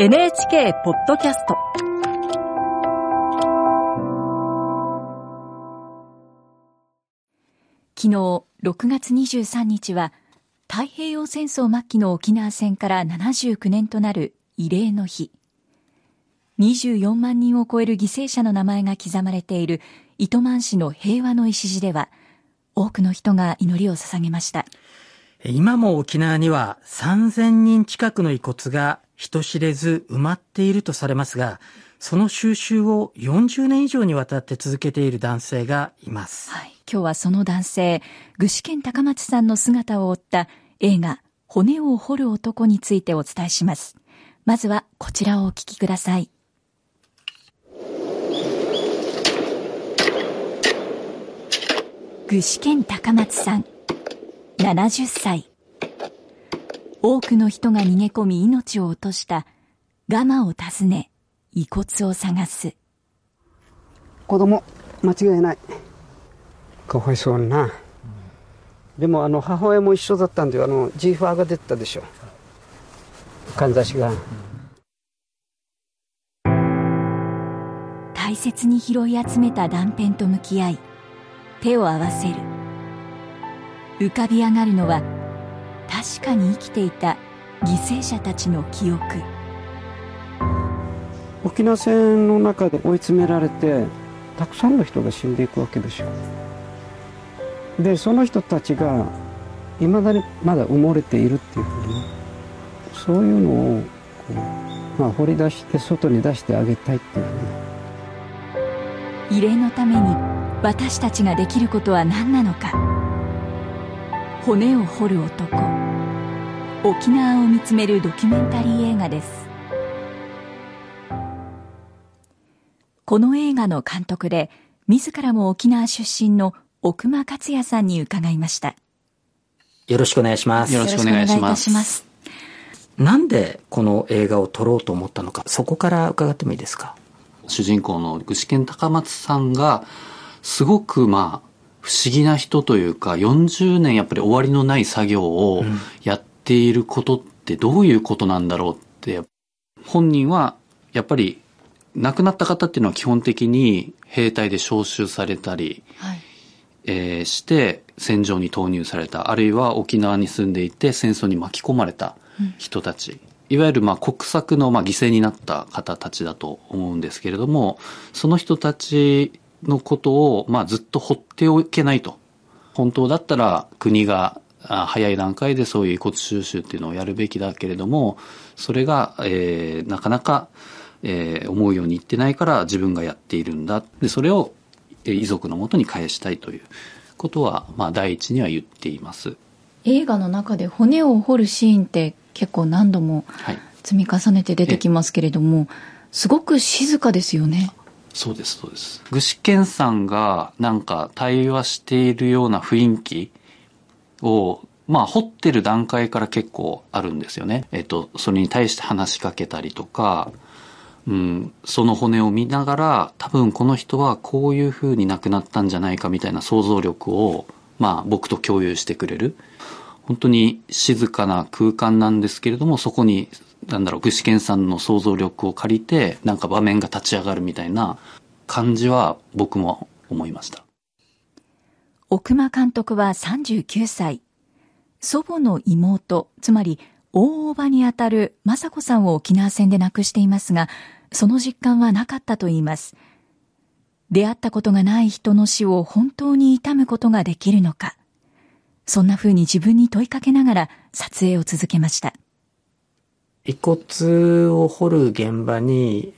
NHK ポッドキャスト。昨日6月23日は太平洋戦争末期の沖縄戦から79年となる慰霊の日。24万人を超える犠牲者の名前が刻まれている糸満市の平和の礎では多くの人が祈りを捧げました。今も沖縄には3000人近くの遺骨が人知れず埋まっているとされますが、その収集を40年以上にわたって続けている男性がいます。はい、今日はその男性、具志堅高松さんの姿を追った映画、骨を掘る男についてお伝えします。まずはこちらをお聞きください。具志堅高松さん。70歳。多くの人が逃げ込み命を落としたガマを訪ね、遺骨を探す。子供、間違いない。かわいそうな。うん、でもあの母親も一緒だったんで、あの、ジーファーが出てたでしょ。かんざしが。大切に拾い集めた断片と向き合い、手を合わせる。浮かび上がるのは確かに生きていた犠牲者たちの記憶。沖縄戦の中で追い詰められてたくさんの人が死んでいくわけでしょでその人たちがいまだにまだ埋もれているっていうふうにそういうのをまあ、掘り出して外に出してあげたいっていうふうに。慰霊のために私たちができることは何なのか骨を掘る男。沖縄を見つめるドキュメンタリー映画です。この映画の監督で自らも沖縄出身の奥間克也さんに伺いました。よろしくお願いします。よろしくお願いします。なんでこの映画を撮ろうと思ったのかそこから伺ってもいいですか？主人公の具志堅高松さんがすごくまあ不思議な人というか、40年やっぱり終わりのない作業をやっていることってどういうことなんだろうって、本人はやっぱり亡くなった方っていうのは基本的に兵隊で召集されたり、はい、えー、して戦場に投入された、あるいは沖縄に住んでいて戦争に巻き込まれた人たち。うんいわゆるまあ国策のまあ犠牲になった方たちだと思うんですけれども、その人たちのことを、まあ、ずっと放っておけないと。本当だったら国が早い段階でそういう遺骨収集っていうのをやるべきだけれども、それが、えー、なかなか、えー、思うようにいってないから自分がやっているんだ。で、それを遺族のもとに返したいということは、まあ、第一には言っています。映画の中で骨を掘るシーンって結構何度も積み重ねて出てきますけれども、はい、すごく静かですよね。そうです、そうです。具志堅さんがなんか対話しているような雰囲気を、まあ、掘ってる段階から結構あるんですよね。えっと、それに対して話しかけたりとか、うん、その骨を見ながら、多分この人はこういう風に亡くなったんじゃないかみたいな想像力を、まあ、僕と共有してくれる。本当に静かな空間なんですけれども、そこになんだろう、具志堅さんの想像力を借りて、なんか場面が立ち上がるみたいな感じは僕も思いました。奥間監督は39歳。祖母の妹、つまり大叔母にあたる雅子さんを沖縄戦で亡くしていますが、その実感はなかったといいます。出会ったことがない人の死を本当に悼むことができるのか。そんな風に自分に問いかけながら撮影を続けました。遺骨を掘る現場に、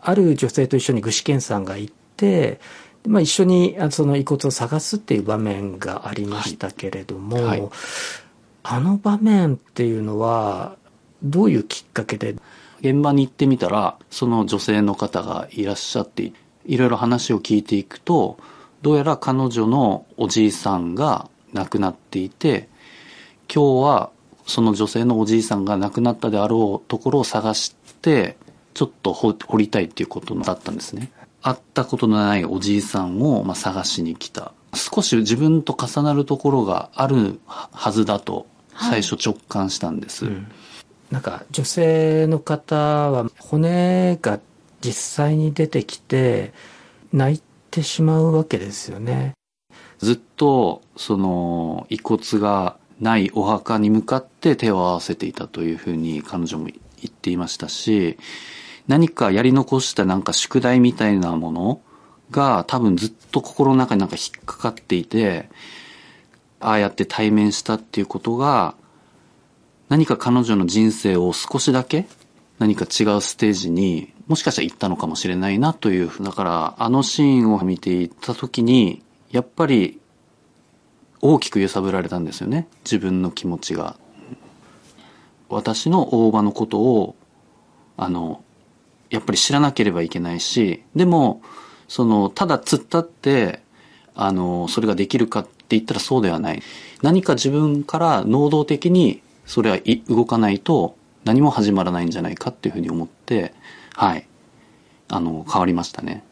ある女性と一緒に具志堅さんが行って、まあ、一緒にその遺骨を探すっていう場面がありましたけれども、はい。はい、あの場面っていうのは、どういうきっかけで？現場に行ってみたら、その女性の方がいらっしゃって、いろいろ話を聞いていくと、どうやら彼女のおじいさんが亡くなっていて、今日はその女性のおじいさんが亡くなったであろうところを探して、ちょっと掘りたいっていうことだったんですね。会ったことのないおじいさんを、まあ、探しに来た。少し自分と重なるところがあるはずだと最初直感したんです。はいうん、なんか女性の方は骨が実際に出てきて泣いてしまうわけですよね。ずっとその遺骨がないお墓に向かって手を合わせていたというふうに彼女も言っていましたし何かやり残したなんか宿題みたいなものが多分ずっと心の中になんか引っかかっていてああやって対面したっていうことが何か彼女の人生を少しだけ何か違うステージにもしかしたら行ったのかもしれないなというだからあのシーンを見ていた時にやっぱり大きく揺さぶられたんですよね。自分の気持ちが。私の大場のことをあのやっぱり知らなければいけないしでもそのただ突っ立ってあのそれができるかって言ったらそうではない。何か自分から能動的にそれは動かないと何も始まらないんじゃないかっていうふうに思ってはい。あの変わりましたね。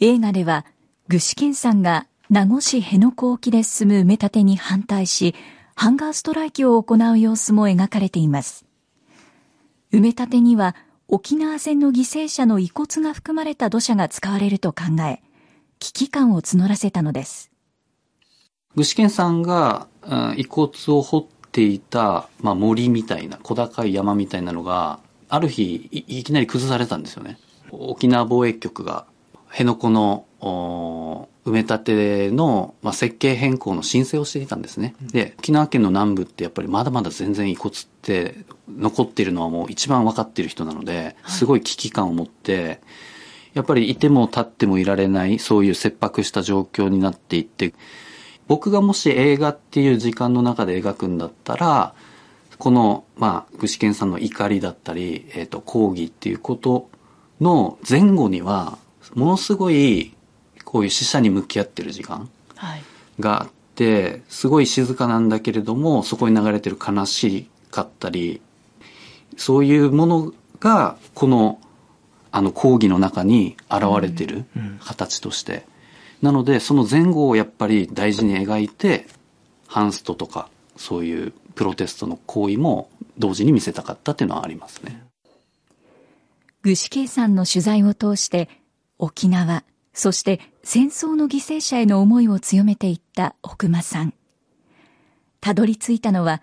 映画では具志堅さんが名護市辺野古沖で進む埋め立てに反対しハンガーストライキを行う様子も描かれています。埋め立てには沖縄戦の犠牲者の遺骨が含まれた土砂が使われると考え危機感を募らせたのです。具志堅さんが、うん、遺骨を掘っていた、まあ、森みたいな小高い山みたいなのがある日いきなり崩されたんですよね。沖縄防衛局が辺野古の埋め立ての、まあ、設計変更の申請をしていたんですね。で、沖縄県の南部ってやっぱりまだまだ全然遺骨って残っているのはもう一番分かっている人なので、すごい危機感を持って、やっぱりいても立ってもいられない、そういう切迫した状況になっていって、僕がもし映画っていう時間の中で描くんだったら、この、まあ、具志堅さんの怒りだったり、えっ、ー、と、抗議っていうことの前後には、ものすごいこういう死者に向き合ってる時間があって、すごい静かなんだけれどもそこに流れてる悲しかったりそういうものがこのあの講義の中に現れてる形として、なのでその前後をやっぱり大事に描いてハンストとかそういうプロテストの行為も同時に見せたかったっていうのはありますね。具志堅さんの取材を通して沖縄そして戦争の犠牲者への思いを強めていった奥間さん。たどり着いたのは、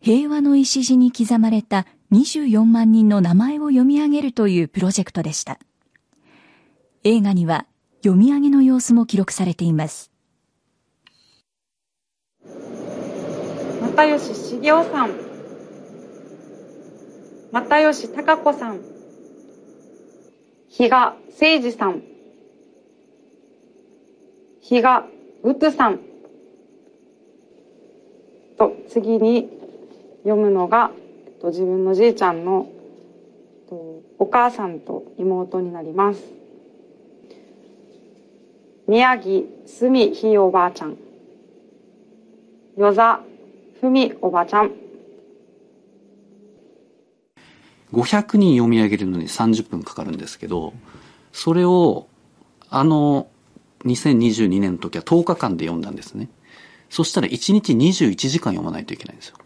平和の礎に刻まれた24万人の名前を読み上げるというプロジェクトでした。映画には読み上げの様子も記録されています。又吉茂雄さん、又吉孝子さん、比嘉誠二さん、比嘉うつさん。と次に読むのが、えっと、自分のじいちゃんの、えっと、お母さんと妹になります。宮城すみひいおばあちゃん。与座ふみおばあちゃん。500人読み上げるのに30分かかるんですけどそれをあの2022年の時は10日間で読んだんですね。そしたら1日21時間読まないといけないんですよ。っ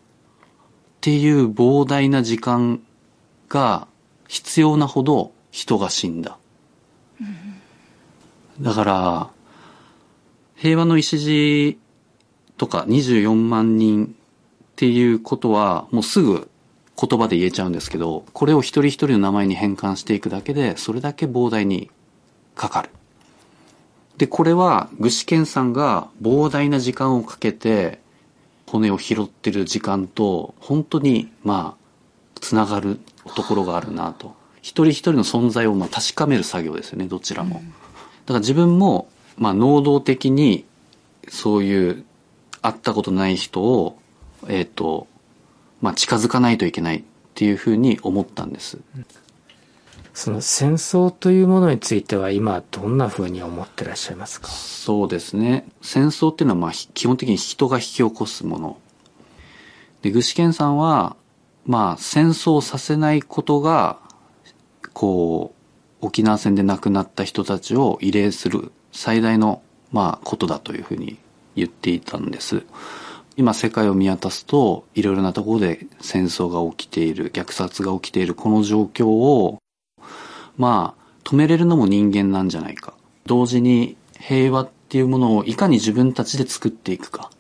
ていう膨大な時間が必要なほど人が死んだ。だから、平和の礎とか24万人っていうことはもうすぐ言葉で言えちゃうんですけど、これを一人一人の名前に変換していくだけで、それだけ膨大にかかる。で、これは具志堅さんが膨大な時間をかけて骨を拾ってる時間と本当にまあつながるところがあるなと。一人一人の存在をまあ確かめる作業ですよね、どちらも。だから自分もまあ能動的にそういう会ったことない人を、えっ、ー、と、まあ近づかないといけないっていうふうに思ったんです。その戦争というものについては今どんなふうに思ってらっしゃいますか？そうですね。戦争っていうのはまあ基本的に人が引き起こすもの。で具志堅さんはまあ戦争させないことがこう沖縄戦で亡くなった人たちを慰霊する最大のまあことだというふうに言っていたんです。今世界を見渡すといろいろなところで戦争が起きている虐殺が起きているこの状況をまあ止めれるのも人間なんじゃないか。同時に平和っていうものをいかに自分たちで作っていくか、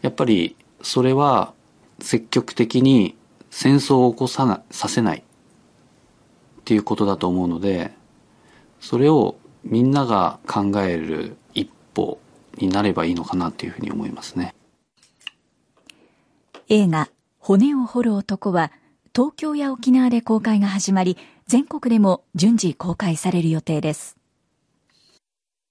やっぱりそれは積極的に戦争を起こさなさせない。っていうことだと思うのでそれをみんなが考える一歩になればいいのかなっていうふうに思いますね。映画骨を掘る男は東京や沖縄で公開が始まり全国でも順次公開される予定です。